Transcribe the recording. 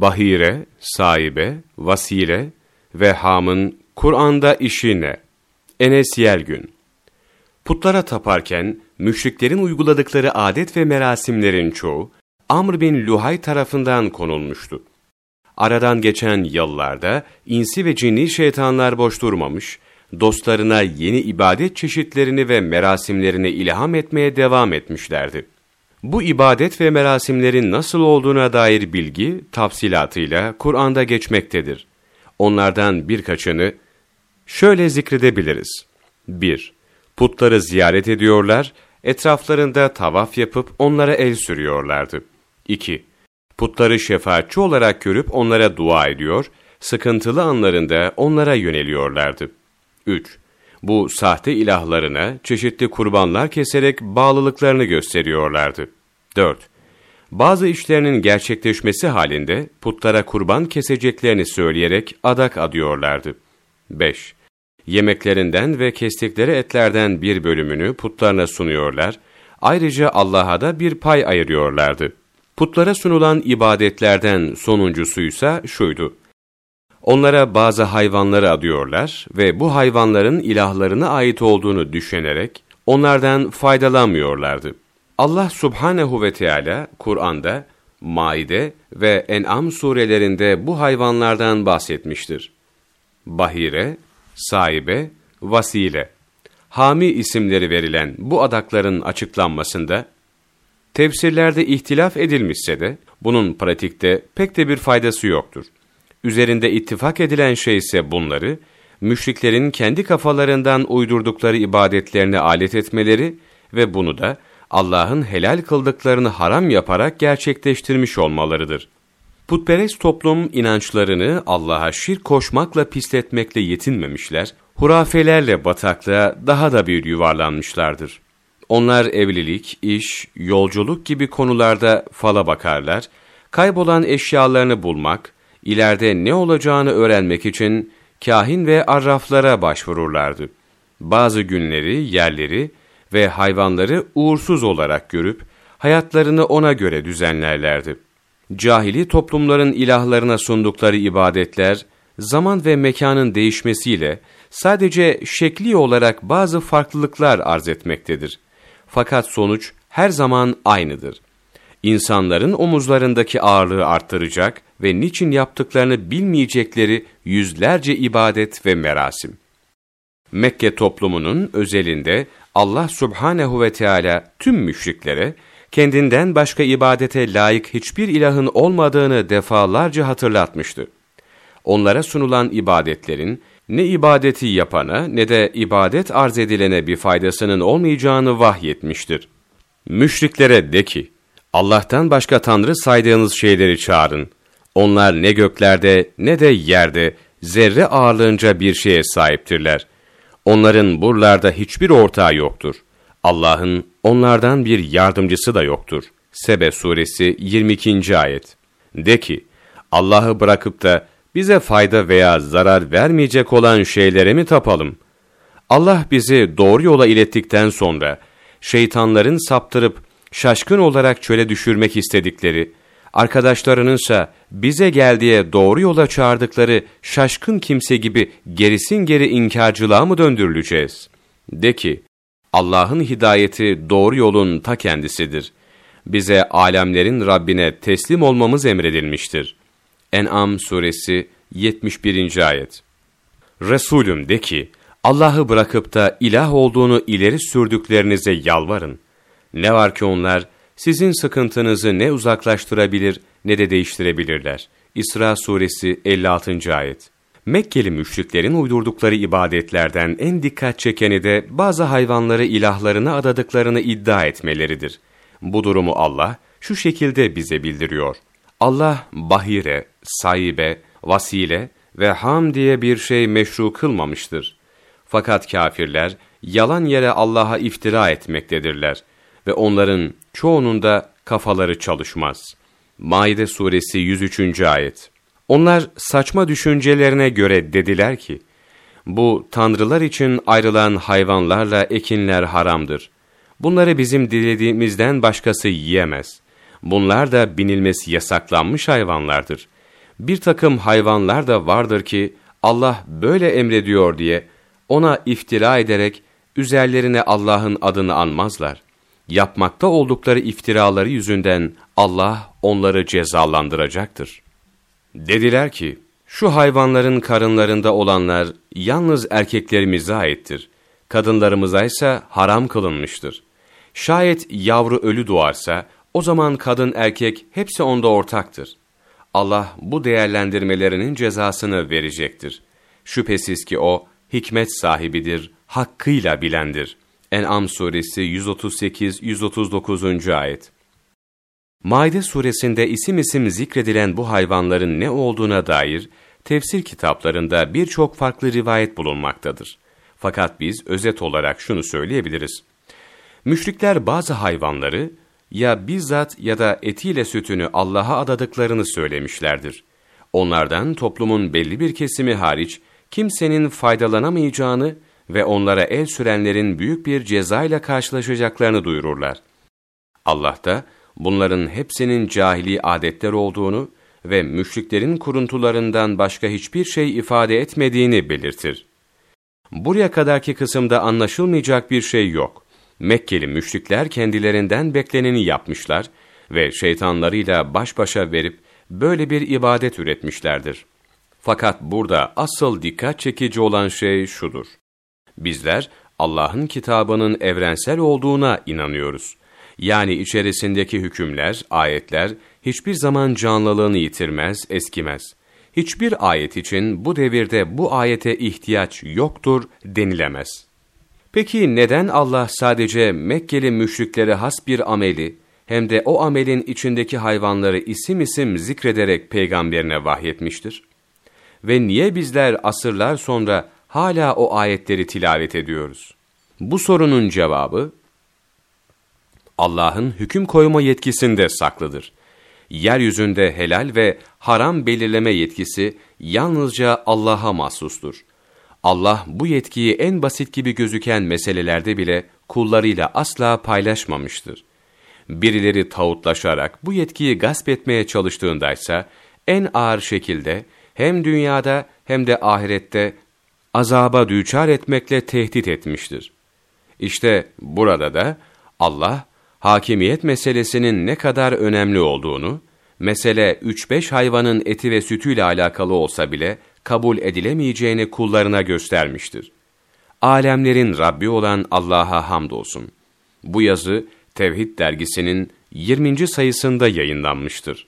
Bahire, sahibe, vasile ve hamın Kur'an'da işi ne? Enes Yelgün Putlara taparken müşriklerin uyguladıkları adet ve merasimlerin çoğu Amr bin Luhay tarafından konulmuştu. Aradan geçen yıllarda insi ve cinni şeytanlar boş durmamış, dostlarına yeni ibadet çeşitlerini ve merasimlerini ilham etmeye devam etmişlerdi. Bu ibadet ve merasimlerin nasıl olduğuna dair bilgi tafsilatıyla Kur'an'da geçmektedir. Onlardan birkaçını şöyle zikredebiliriz. 1. Putları ziyaret ediyorlar, etraflarında tavaf yapıp onlara el sürüyorlardı. 2. Putları şefaatçi olarak görüp onlara dua ediyor, sıkıntılı anlarında onlara yöneliyorlardı. 3. Bu sahte ilahlarına çeşitli kurbanlar keserek bağlılıklarını gösteriyorlardı. 4. Bazı işlerinin gerçekleşmesi halinde putlara kurban keseceklerini söyleyerek adak adıyorlardı. 5. Yemeklerinden ve kestikleri etlerden bir bölümünü putlarına sunuyorlar, ayrıca Allah'a da bir pay ayırıyorlardı. Putlara sunulan ibadetlerden sonuncusuysa şuydu. Onlara bazı hayvanları adıyorlar ve bu hayvanların ilahlarına ait olduğunu düşünerek onlardan faydalanmıyorlardı. Allah subhanehu ve Teala Kur'an'da, Maide ve En'am surelerinde bu hayvanlardan bahsetmiştir. Bahire, sahibe, vasile, hami isimleri verilen bu adakların açıklanmasında, tefsirlerde ihtilaf edilmişse de, bunun pratikte pek de bir faydası yoktur. Üzerinde ittifak edilen şey ise bunları, müşriklerin kendi kafalarından uydurdukları ibadetlerini alet etmeleri ve bunu da Allah'ın helal kıldıklarını haram yaparak gerçekleştirmiş olmalarıdır. Putperest toplum inançlarını Allah'a şirk koşmakla pisletmekle yetinmemişler, hurafelerle bataklığa daha da bir yuvarlanmışlardır. Onlar evlilik, iş, yolculuk gibi konularda fala bakarlar, kaybolan eşyalarını bulmak, ileride ne olacağını öğrenmek için kahin ve arraflara başvururlardı. Bazı günleri, yerleri ve hayvanları uğursuz olarak görüp, hayatlarını ona göre düzenlerlerdi. Cahili toplumların ilahlarına sundukları ibadetler, zaman ve mekanın değişmesiyle sadece şekli olarak bazı farklılıklar arz etmektedir. Fakat sonuç her zaman aynıdır. İnsanların omuzlarındaki ağırlığı arttıracak ve niçin yaptıklarını bilmeyecekleri yüzlerce ibadet ve merasim. Mekke toplumunun özelinde Allah subhanehu ve Teala tüm müşriklere, kendinden başka ibadete layık hiçbir ilahın olmadığını defalarca hatırlatmıştı. Onlara sunulan ibadetlerin, ne ibadeti yapana ne de ibadet arz edilene bir faydasının olmayacağını vahyetmiştir. Müşriklere de ki, Allah'tan başka tanrı saydığınız şeyleri çağırın. Onlar ne göklerde ne de yerde zerre ağırlığınca bir şeye sahiptirler. Onların buralarda hiçbir ortağı yoktur. Allah'ın onlardan bir yardımcısı da yoktur. Sebe suresi 22. ayet. De ki, Allah'ı bırakıp da bize fayda veya zarar vermeyecek olan şeylere mi tapalım? Allah bizi doğru yola ilettikten sonra, şeytanların saptırıp şaşkın olarak çöle düşürmek istedikleri, arkadaşlarınınsa bize gel diye doğru yola çağırdıkları şaşkın kimse gibi gerisin geri inkarcılığa mı döndürüleceğiz? De ki, Allah'ın hidayeti doğru yolun ta kendisidir. Bize alemlerin Rabbine teslim olmamız emredilmiştir. En'am suresi 71. ayet. Resulüm de ki, Allah'ı bırakıp da ilah olduğunu ileri sürdüklerinize yalvarın. Ne var ki onlar, sizin sıkıntınızı ne uzaklaştırabilir ne de değiştirebilirler. İsra suresi 56. ayet. Mekkeli müşriklerin uydurdukları ibadetlerden en dikkat çekeni de bazı hayvanları ilahlarına adadıklarını iddia etmeleridir. Bu durumu Allah şu şekilde bize bildiriyor. Allah bahire, sahibe, vasile ve ham diye bir şey meşru kılmamıştır. Fakat kafirler yalan yere Allah'a iftira etmektedirler ve onların çoğunun da kafaları çalışmaz. Maide suresi 103. ayet. Onlar saçma düşüncelerine göre dediler ki, bu tanrılar için ayrılan hayvanlarla ekinler haramdır. Bunları bizim dilediğimizden başkası yiyemez. Bunlar da binilmesi yasaklanmış hayvanlardır. Bir takım hayvanlar da vardır ki Allah böyle emrediyor diye ona iftira ederek üzerlerine Allah'ın adını anmazlar. Yapmakta oldukları iftiraları yüzünden Allah onları cezalandıracaktır. Dediler ki, şu hayvanların karınlarında olanlar yalnız erkeklerimize aittir. Kadınlarımıza ise haram kılınmıştır. Şayet yavru ölü doğarsa, o zaman kadın erkek hepsi onda ortaktır. Allah bu değerlendirmelerinin cezasını verecektir. Şüphesiz ki o, hikmet sahibidir, hakkıyla bilendir. En'am suresi 138-139. ayet. Maide suresinde isim isim zikredilen bu hayvanların ne olduğuna dair tefsir kitaplarında birçok farklı rivayet bulunmaktadır. Fakat biz özet olarak şunu söyleyebiliriz. Müşrikler bazı hayvanları ya bizzat ya da etiyle sütünü Allah'a adadıklarını söylemişlerdir. Onlardan toplumun belli bir kesimi hariç kimsenin faydalanamayacağını ve onlara el sürenlerin büyük bir cezayla karşılaşacaklarını duyururlar. Allah da bunların hepsinin cahili adetler olduğunu ve müşriklerin kuruntularından başka hiçbir şey ifade etmediğini belirtir. Buraya kadarki kısımda anlaşılmayacak bir şey yok. Mekkeli müşrikler kendilerinden bekleneni yapmışlar ve şeytanlarıyla baş başa verip böyle bir ibadet üretmişlerdir. Fakat burada asıl dikkat çekici olan şey şudur. Bizler Allah'ın kitabının evrensel olduğuna inanıyoruz. Yani içerisindeki hükümler, ayetler hiçbir zaman canlılığını yitirmez, eskimez. Hiçbir ayet için bu devirde bu ayete ihtiyaç yoktur denilemez. Peki neden Allah sadece Mekkeli müşriklere has bir ameli, hem de o amelin içindeki hayvanları isim isim zikrederek peygamberine vahyetmiştir? Ve niye bizler asırlar sonra hala o ayetleri tilavet ediyoruz? Bu sorunun cevabı, Allah'ın hüküm koyma yetkisinde saklıdır. Yeryüzünde helal ve haram belirleme yetkisi yalnızca Allah'a mahsustur. Allah bu yetkiyi en basit gibi gözüken meselelerde bile kullarıyla asla paylaşmamıştır. Birileri tağutlaşarak bu yetkiyi gasp etmeye çalıştığındaysa en ağır şekilde hem dünyada hem de ahirette azaba düçar etmekle tehdit etmiştir. İşte burada da Allah hakimiyet meselesinin ne kadar önemli olduğunu, mesele 3-5 hayvanın eti ve sütüyle alakalı olsa bile kabul edilemeyeceğini kullarına göstermiştir. Alemlerin Rabbi olan Allah'a hamdolsun. Bu yazı Tevhid dergisinin 20. sayısında yayınlanmıştır.